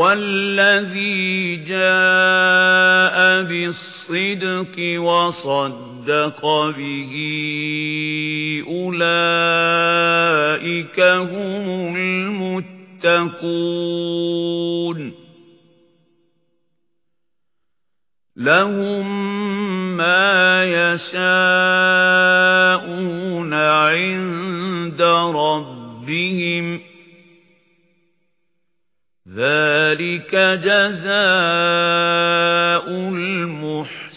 وَالَّذِي جَاءَ بِالصِّدْقِ وَصَدَّقَ بِهِ أُولَئِكَ هُمُ الْمُتَّقُونَ لَهُم مَّا يَشَاءُونَ عِندَ رَبِّهِمْ ذَلِكَ جَزَاءُ الْمُحْسِنِينَ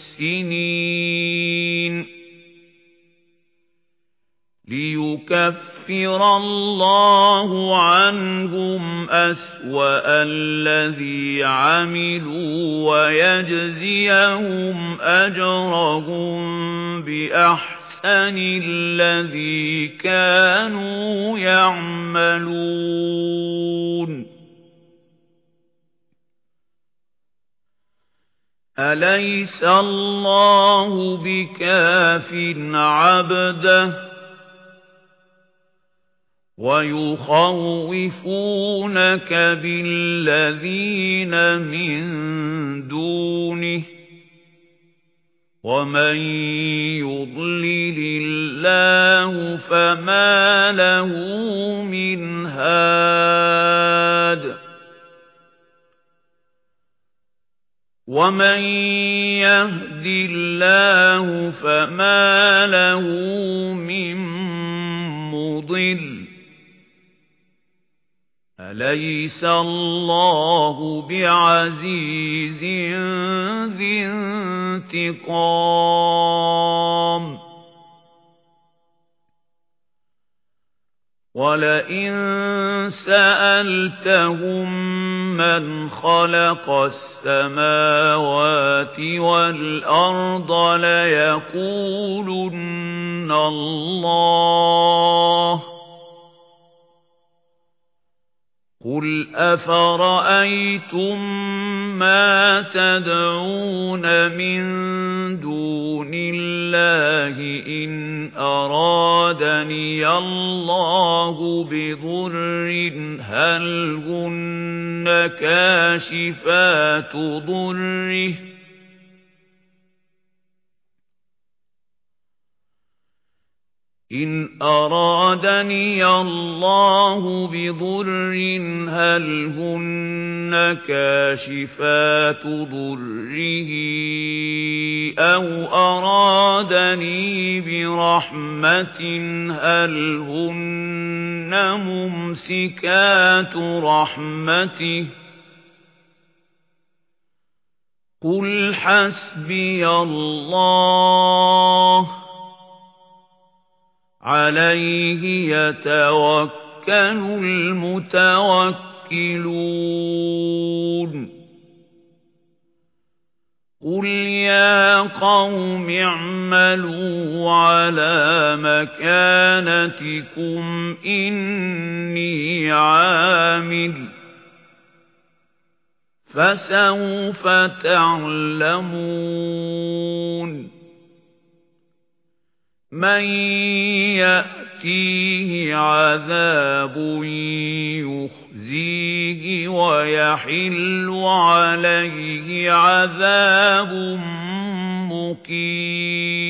لِيُكَفِّرَ اللَّهُ عَنْهُمْ أَسْوَأَ الَّذِي عَمِلُوا وَيَجْزِيَهُمْ أَجْرَهُم بِأَحْسَنِ الَّذِي كَانُوا يَعْمَلُونَ أَلَيْسَ اللَّهُ بِكَافٍ عَبْدَهُ وَيُخَوِّفُونَكَ بِالَّذِينَ مِن دُونِهِ وَمَن يُضْلِلِ اللَّهُ فَمَا لَهُ مِنْ هَادٍ وَمَن يَهْدِ اللَّهُ فَمَا لَهُ مِن مُّضِلٍّ أَلَيْسَ اللَّهُ بِعَزِيزٍ ذِي انتِقَامٍ وَلَئِن سَأَلْتَهُم مَّنْ خَلَقَ السَّمَاوَاتِ وَالْأَرْضَ لَيَقُولُنَّ اللَّهُ قُلْ أَفَرَأَيْتُم مَّا تَدْعُونَ مِن دُونِ اللَّهِ إِنْ أَرَادَنِيَ اللَّهُ بِضُرٍّ هَلْ هُنَّ كَاشِفَاتُ ضُرِّهِ؟ إِنْ أَرَادَنِيَ اللَّهُ بِضُرٍّ هَلْ هُنَّ كَاشِفَاتُ ضُرِّهِ أَوْ أَرَادَنِي بِرَحْمَةٍ هَلْ هُنَّ مُمْسِكَاتُ رَحْمَتِهِ قُلْ حَسْبِيَ اللَّهُ عَلَيْهِ يَتَوَكَّلُ الْمُتَوَكِّلُونَ قُلْ يَا قَوْمِ اعْمَلُوا عَلَى مَكَانَتِكُمْ إِنِّي عَامِلٌ فَسَوْفَ تَعْلَمُونَ مَن يَأْتِيهِ عَذَابٌ وَيَحِلُّ عَلَيْهِ عَذَابٌ مُّقِيمٌ.